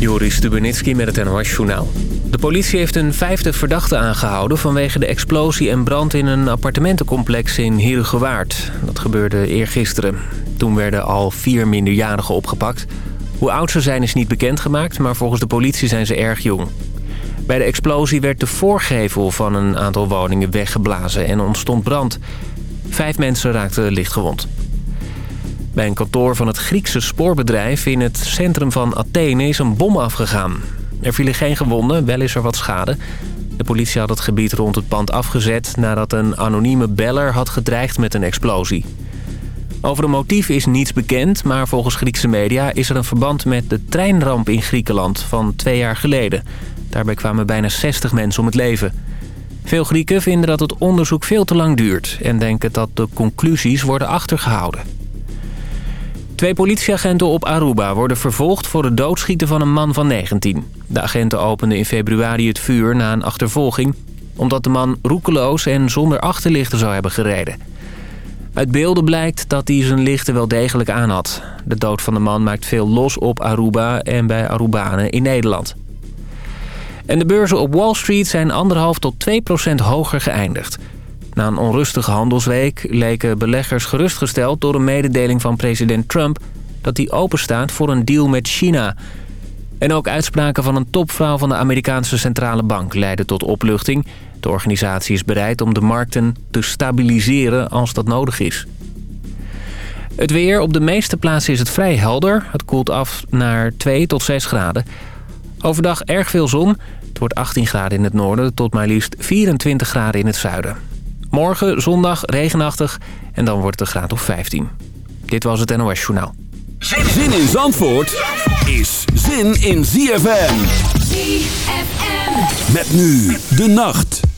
Joris Stubenitski met het NOS-journaal. De politie heeft een vijfde verdachte aangehouden... vanwege de explosie en brand in een appartementencomplex in Herugewaard. Dat gebeurde eergisteren. Toen werden al vier minderjarigen opgepakt. Hoe oud ze zijn is niet bekendgemaakt... maar volgens de politie zijn ze erg jong. Bij de explosie werd de voorgevel van een aantal woningen weggeblazen... en ontstond brand. Vijf mensen raakten lichtgewond. Bij een kantoor van het Griekse spoorbedrijf in het centrum van Athene is een bom afgegaan. Er vielen geen gewonden, wel is er wat schade. De politie had het gebied rond het pand afgezet nadat een anonieme beller had gedreigd met een explosie. Over een motief is niets bekend, maar volgens Griekse media is er een verband met de treinramp in Griekenland van twee jaar geleden. Daarbij kwamen bijna 60 mensen om het leven. Veel Grieken vinden dat het onderzoek veel te lang duurt en denken dat de conclusies worden achtergehouden. Twee politieagenten op Aruba worden vervolgd voor het doodschieten van een man van 19. De agenten openden in februari het vuur na een achtervolging... omdat de man roekeloos en zonder achterlichten zou hebben gereden. Uit beelden blijkt dat hij zijn lichten wel degelijk aan had. De dood van de man maakt veel los op Aruba en bij Arubanen in Nederland. En de beurzen op Wall Street zijn 1,5 tot 2 procent hoger geëindigd... Na een onrustige handelsweek leken beleggers gerustgesteld door een mededeling van president Trump... dat hij openstaat voor een deal met China. En ook uitspraken van een topvrouw van de Amerikaanse Centrale Bank leidden tot opluchting. De organisatie is bereid om de markten te stabiliseren als dat nodig is. Het weer. Op de meeste plaatsen is het vrij helder. Het koelt af naar 2 tot 6 graden. Overdag erg veel zon. Het wordt 18 graden in het noorden tot maar liefst 24 graden in het zuiden. Morgen zondag regenachtig en dan wordt het een graad of 15. Dit was het NOS Journaal. Zin in Zandvoort is zin in ZFM. ZFM. Met nu de nacht.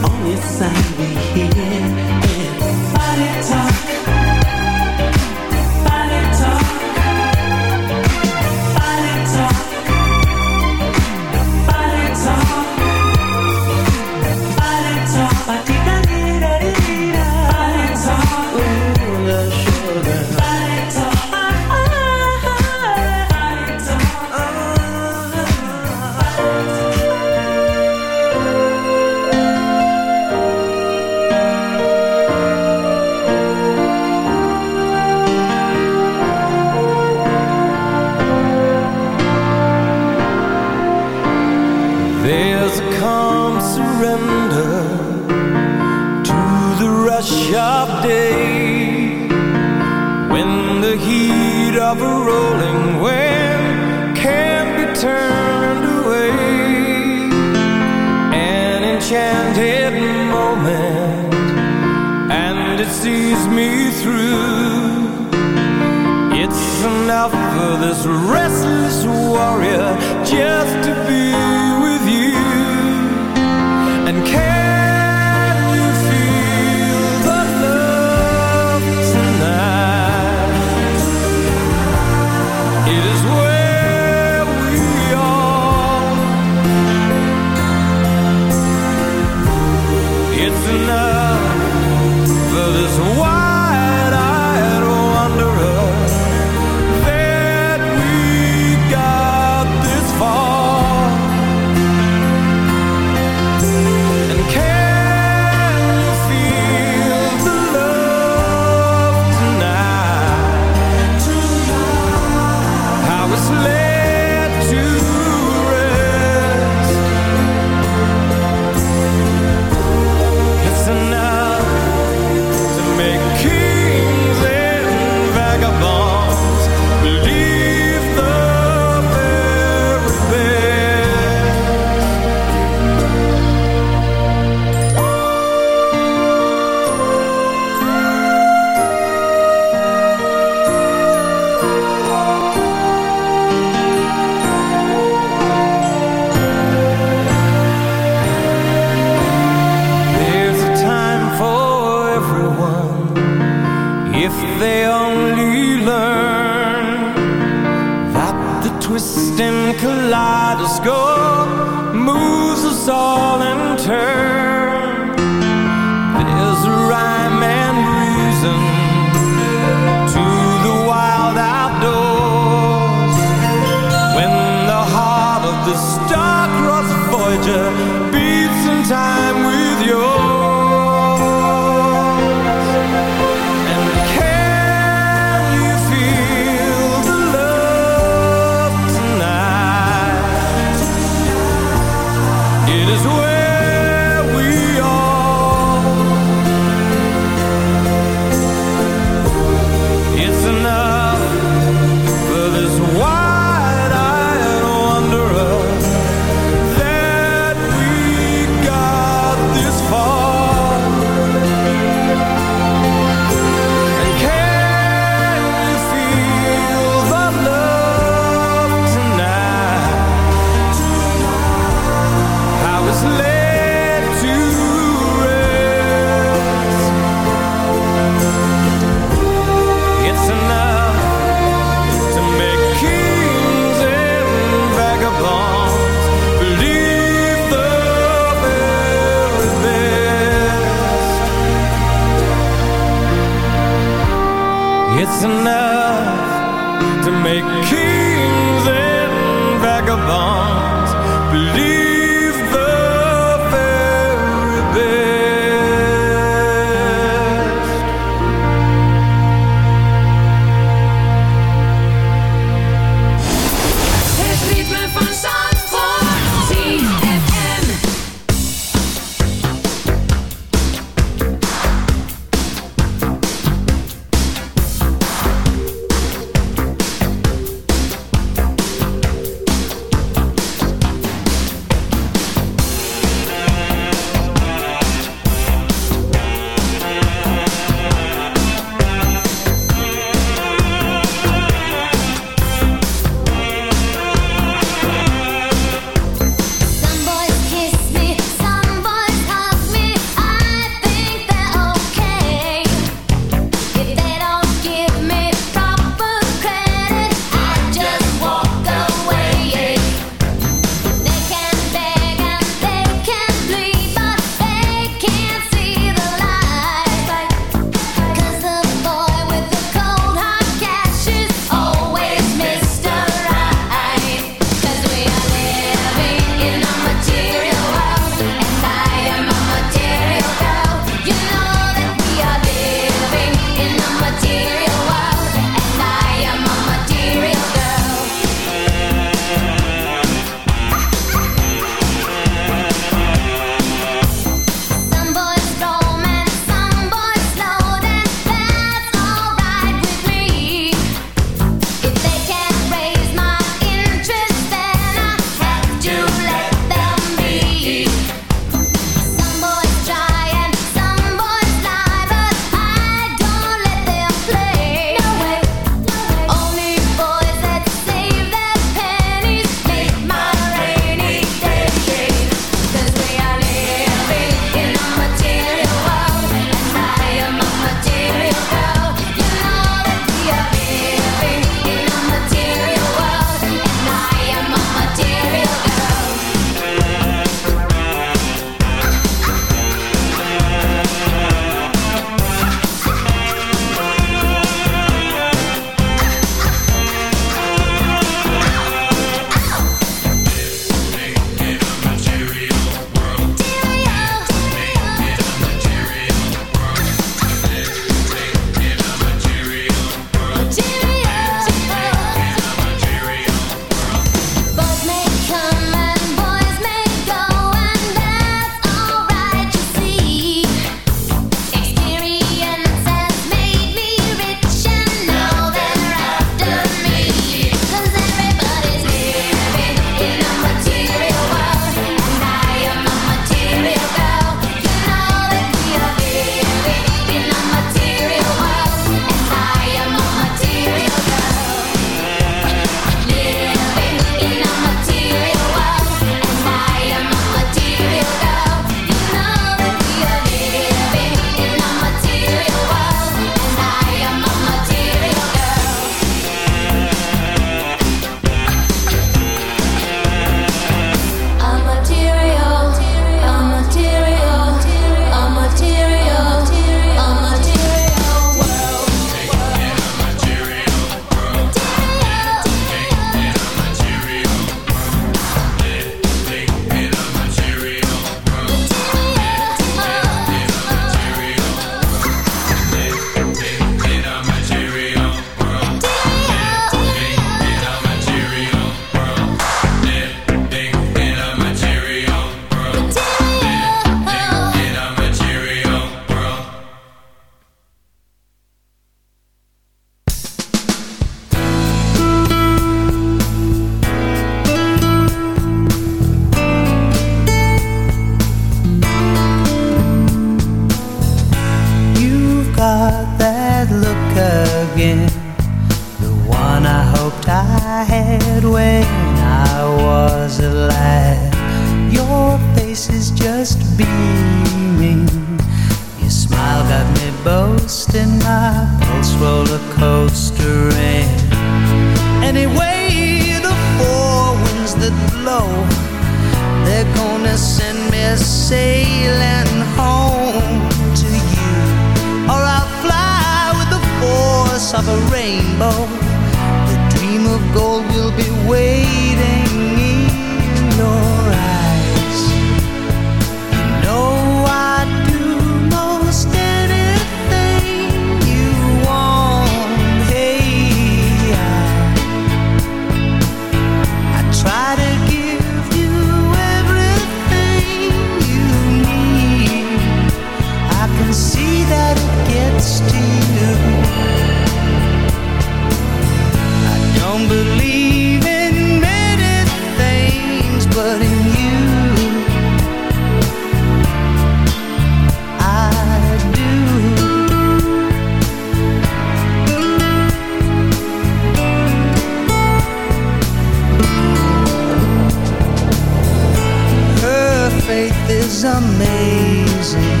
faith is amazing.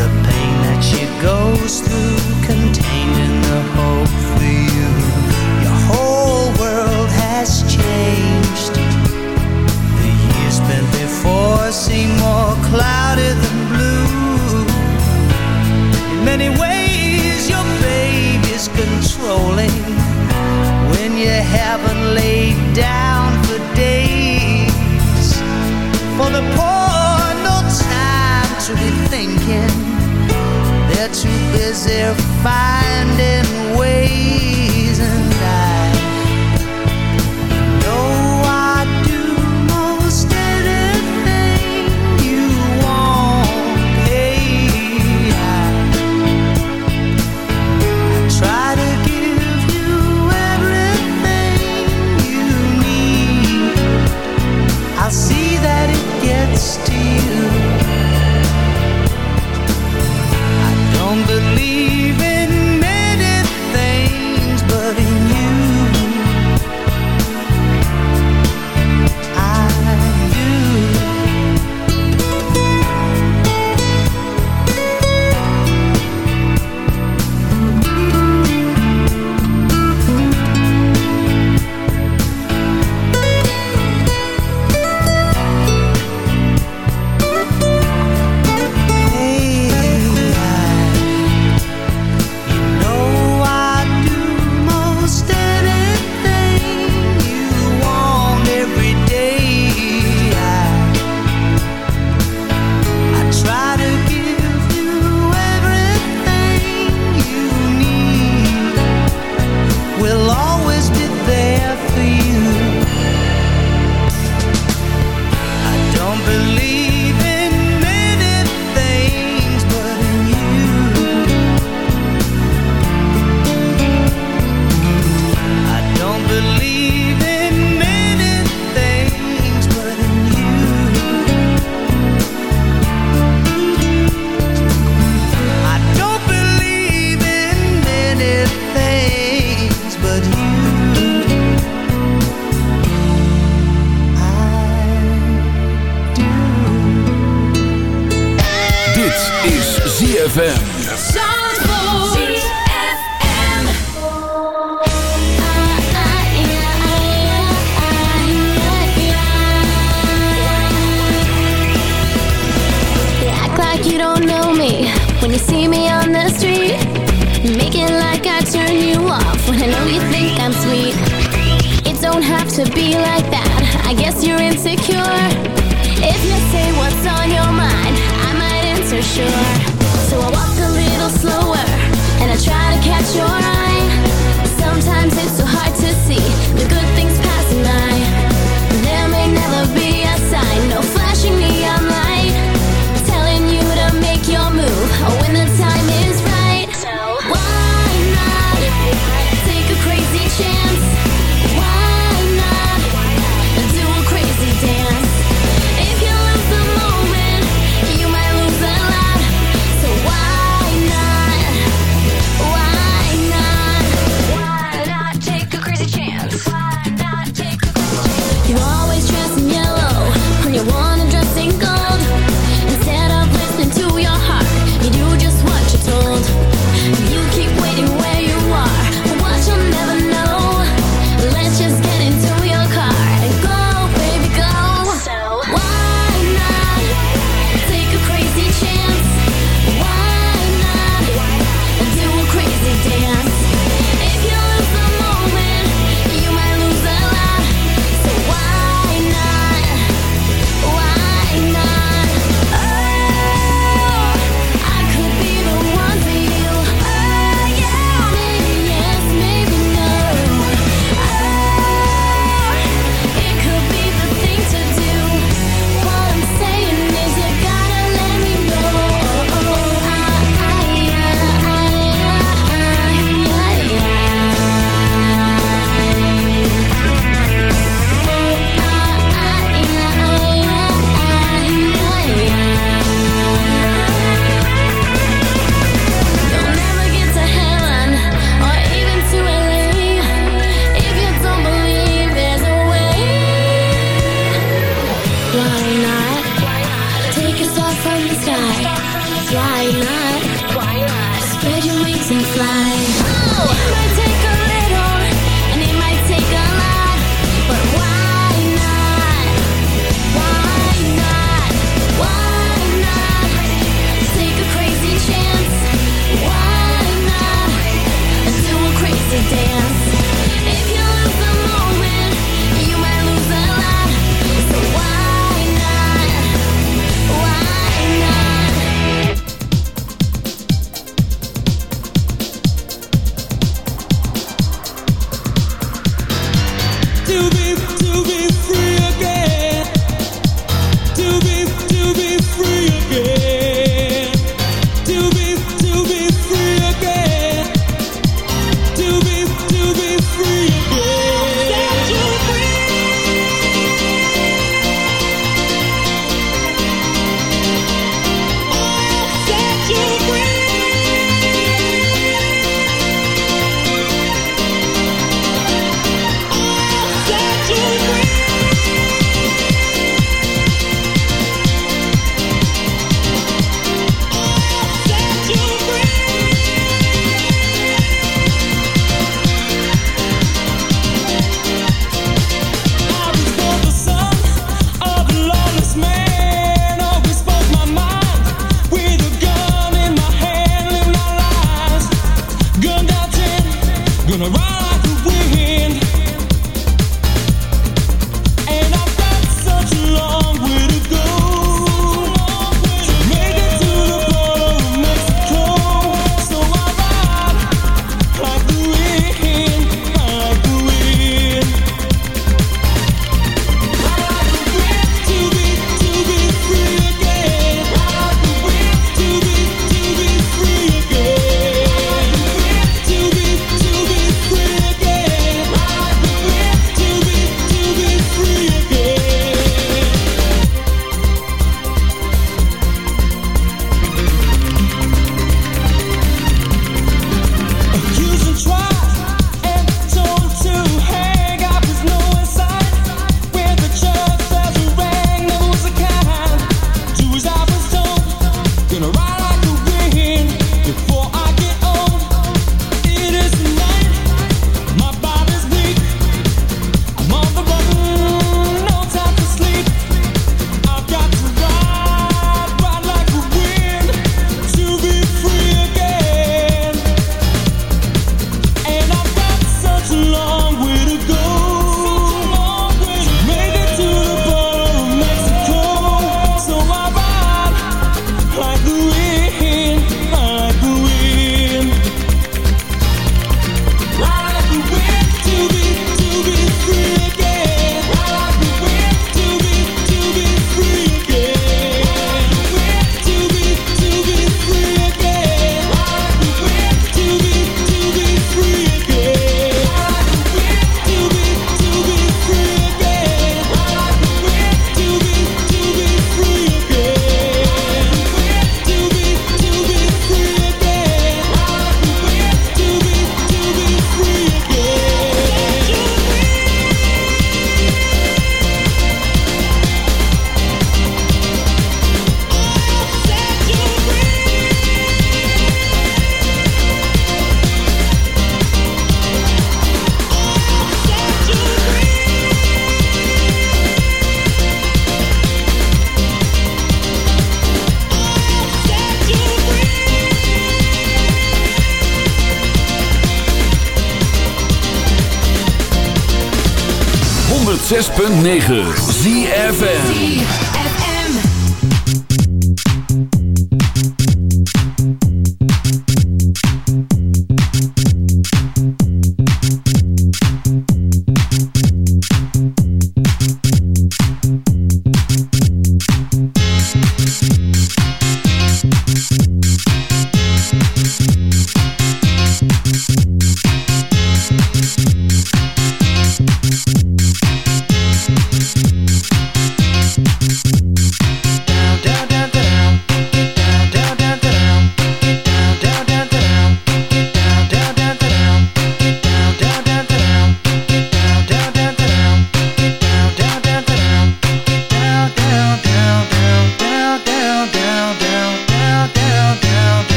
The pain that she goes through contained in the hope for you. Your whole world has changed. The years spent before seem more clouded than blue. In many ways. For the poor, no time to be thinking. They're too busy finding ways.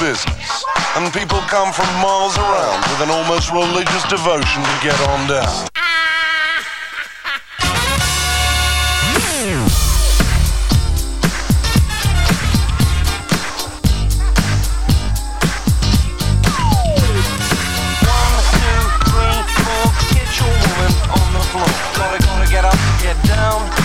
Business. And people come from miles around with an almost religious devotion to get on the floor. So we going to get up, get down.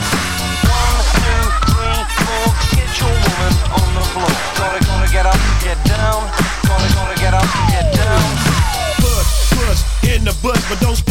In the bush, but don't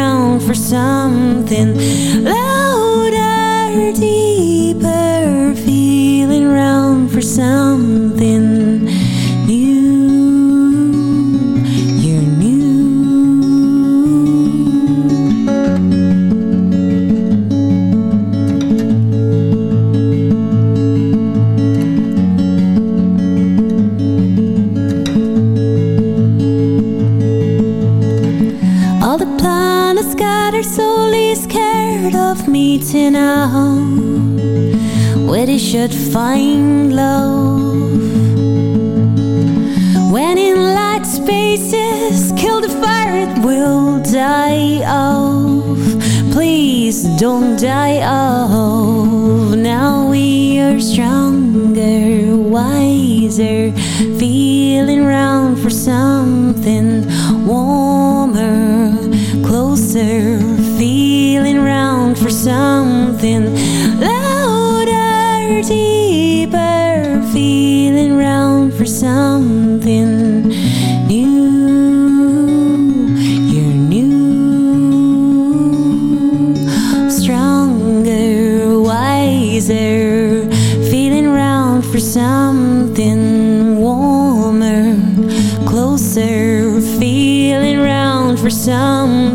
something louder, deeper, feeling round for something. Should find love. Round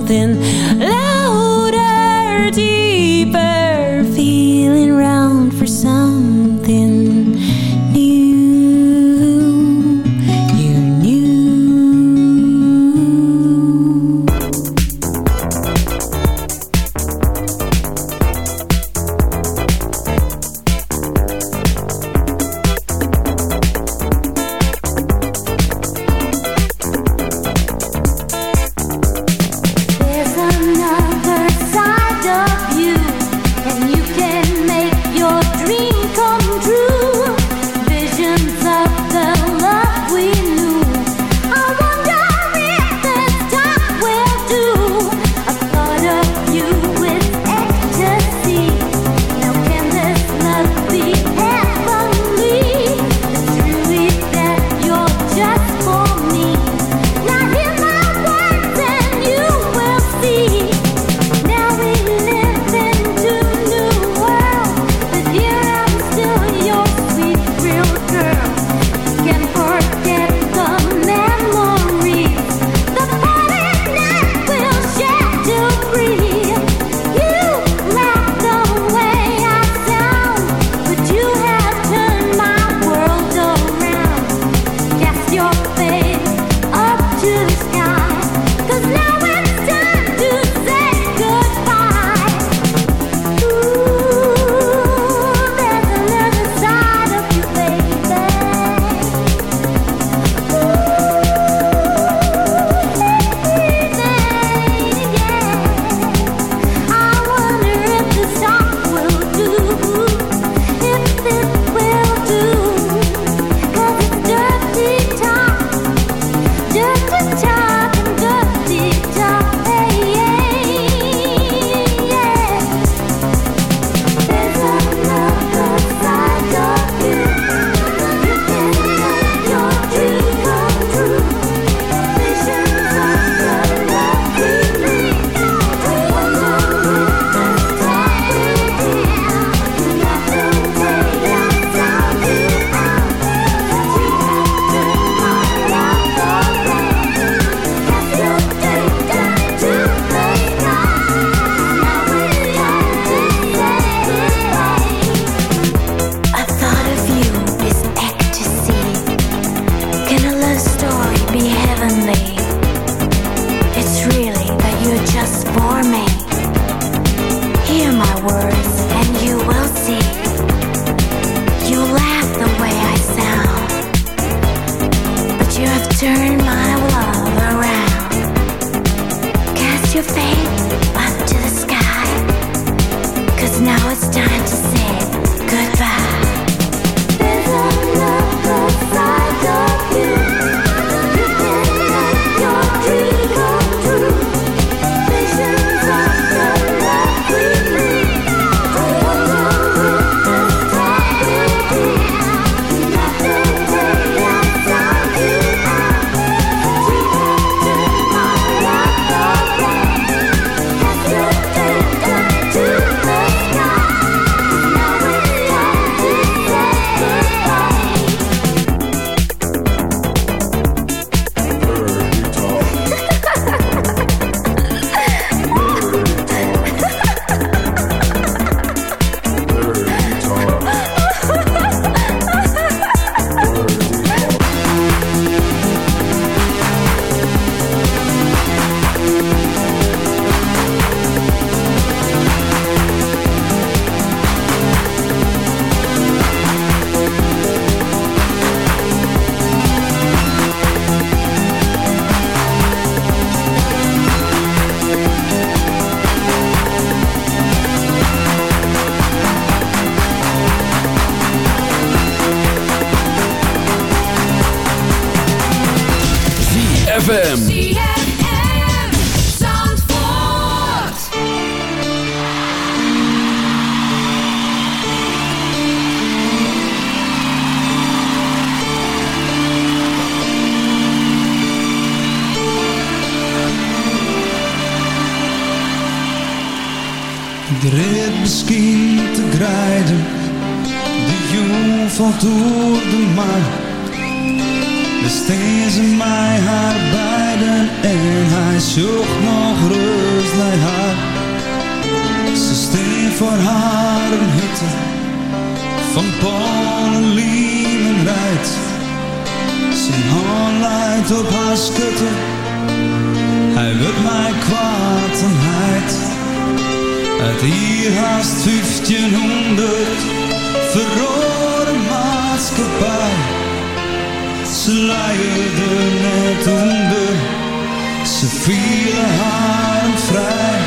ZFM. Misschien te grijden, de jong valt door de. Besteen ze mij haar beiden en hij zocht nog rust naar haar. Ze steen voor haar een hutte van Polen, Liemen rijdt. Zijn hand leidt op haar schutte, hij wil mij kwaad en heid. Uit hier haast 1500 verrode maatschappij. Ze leiden net onder, ze vielen haar vrij.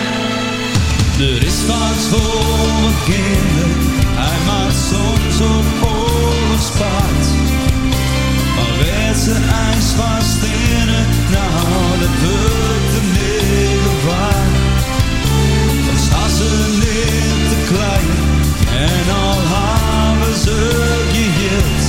Er is wat voor een kinder, hij maakt soms op oorlogspaard. Maar werd ze ijs vast in het, nou dat wordt de middel waar ze niet te klein en al hebben ze geheeld.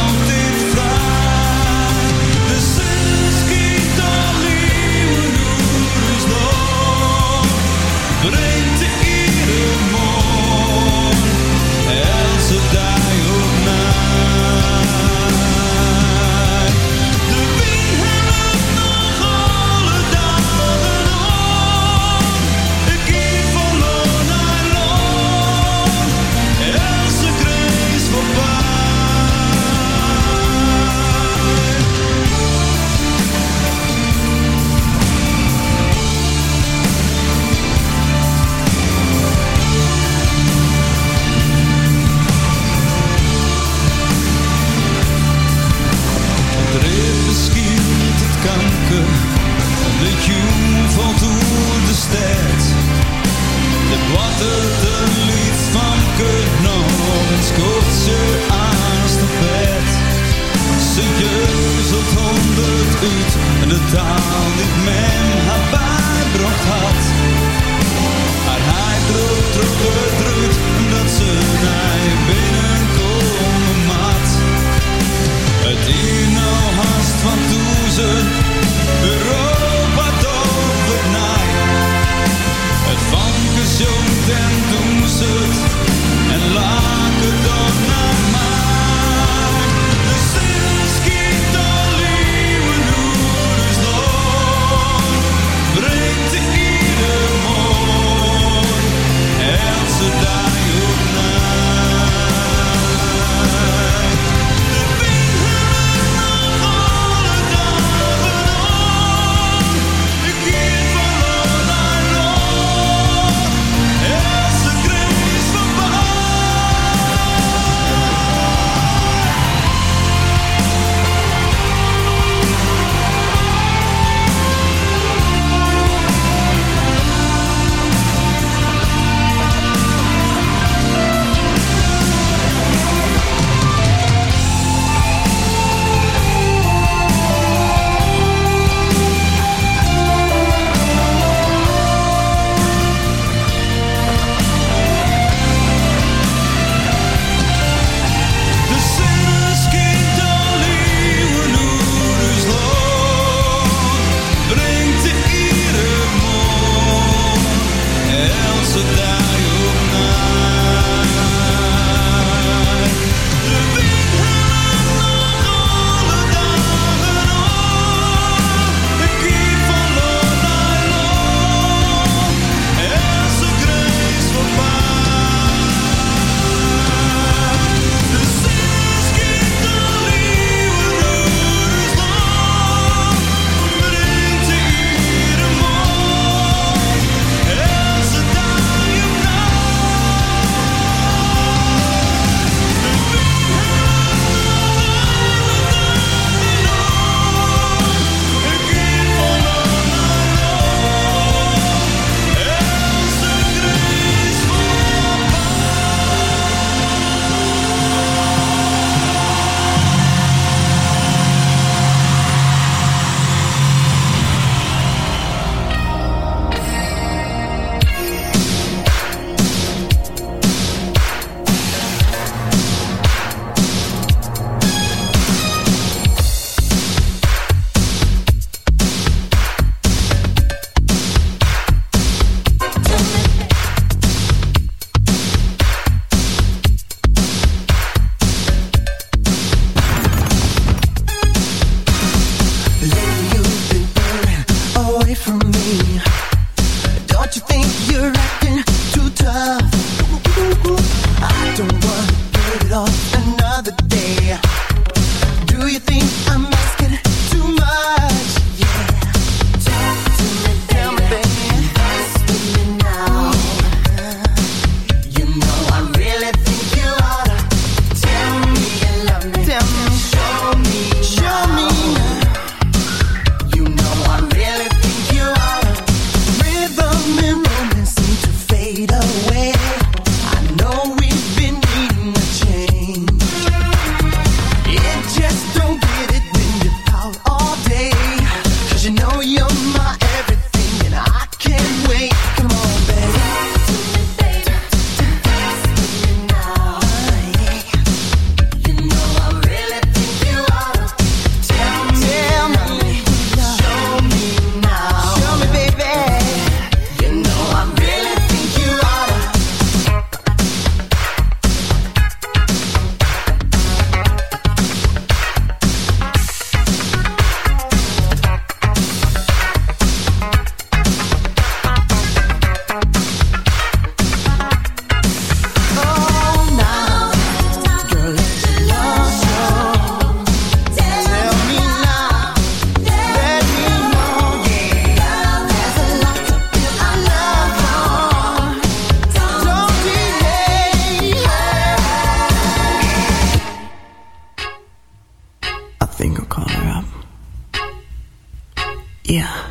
say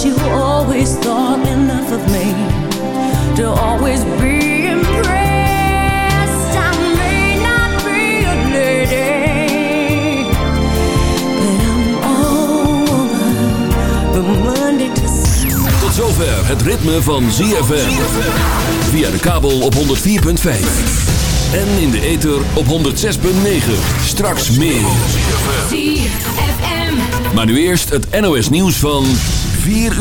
You always thought enough of me to always be impressed. I may not be a lady, but I'm all woman from Monday to Tot zover het ritme van ZFM. Via de kabel op 104.5. En in de ether op 106.9. Straks meer. ZFM. Maar nu eerst het NOS nieuws van 4